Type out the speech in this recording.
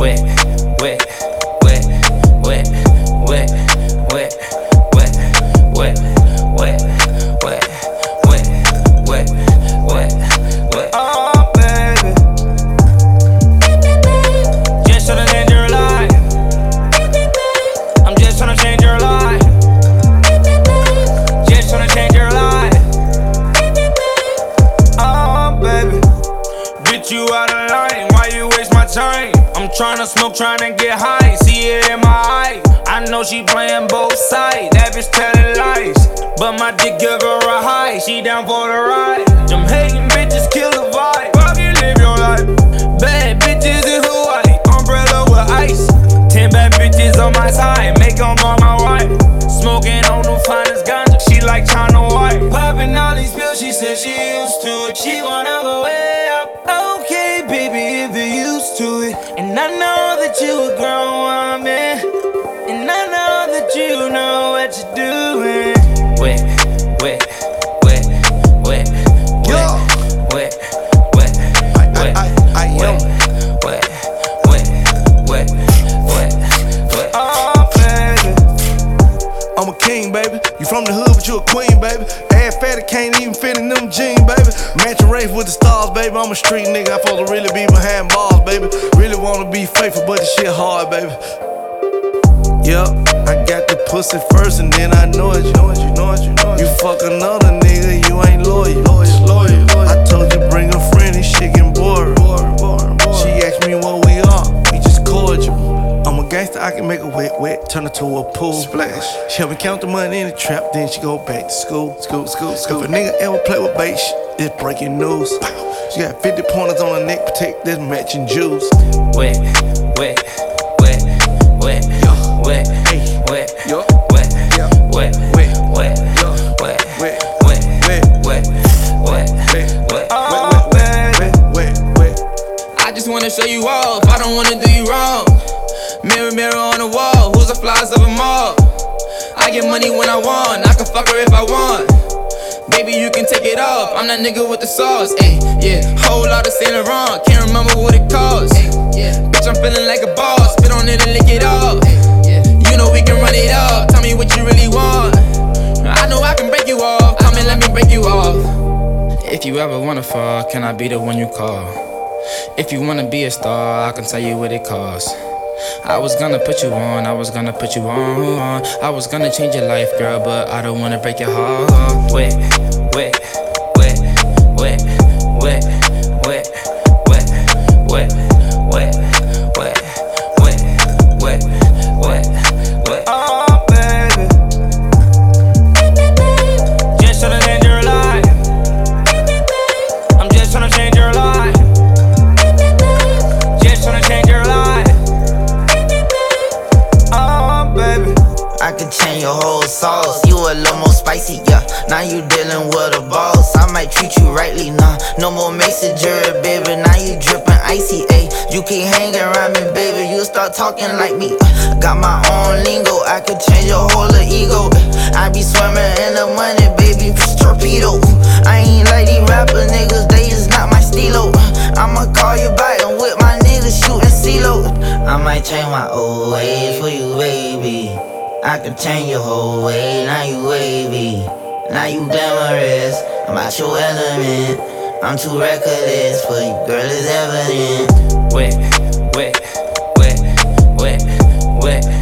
Wet, wet, tryna smoke, tryna get high. See it in my eye. I know she playing both sides. That bitch telling lies. But my dick give her a high. She down for the ride. Them hating bitches kill the vibe. Fucking live your life. Bad bitches in Hawaii. Umbrella with ice. Ten bad bitches on my side. Make them all my wife. Smoking on the finest ganja. She like China White. Popping all these pills. She said she used to it. She wanna go way up. Baby, if you're used to it. And I know that you a grown woman. And I know that you know what you're doing. Wet, wet, wet, wet, wet, wet, wet, wet, I- I am. wet, wet, wet, wet, wet. Oh, baby. I'm a king, baby. You from the hood, but you a queen, baby. Ass fatty can't even fit in them jeans, baby. Match a race with the stars, baby. I'm a street nigga. I'm supposed to really be behind bars, baby. Really wanna be faithful, but this shit hard, baby. Yep, I got the pussy first, and then I know it. You know it, you know it, you know it. You fuck another gangster, I can make a wet, wet, turn it to a pool. Splash. She help me count the money in the trap, then she go back to school. School, school, school. If a nigga ever play with bait, it's breaking news. She got 50 pointers on her neck, protect this matching jewels. Wet, wet, wet, wet, wet, Hey. wet, Yo. wet, Yeah. wet, Wet. wet, Yo. wet, Wet. wet, Wet. wet, wet, Wet. wet. Wet, wet, baby. wet, wet, wet. I just wanna show you off. I don't wanna do you wrong. Mirror, mirror on the wall. Who's the flies of them all? I get money when I want. I can fuck her if I want. Baby, you can take it off. I'm that nigga with the sauce. Ayy, yeah. Whole lot of Saint Laurent. Can't remember what it cost. yeah. Bitch, I'm feeling like a boss. Spit on it and lick it off. yeah. You know we can run it up. Tell me what you really want. I know I can break you off. Come and let me break you off. If you ever wanna fall, can I be the one you call? If you wanna be a star, I can tell you what it costs. I was gonna put you on, I was gonna put you on. I was gonna change your life, girl, but I don't wanna break your heart. Wait, wet, I can change your whole sauce. You a little more spicy, yeah. Now you dealing with a boss. I might treat you rightly, nah. No more messenger, baby. Now you dripping icy, ayy. You keep hanging around me, baby. You start talking like me. Uh, Got my own lingo. I could change your whole ego. I be swimming in the money, baby. Torpedo. I ain't like these rapper niggas. They is not my stilo. I'ma call you back and with my niggas shooting CeeLo. I might change my old ways for you, baby. I can turn your whole way. Now you wavy, now you glamorous. I'm out your element. I'm too reckless for you, girl. It's evident. Wet, wet, wet, wet, wet.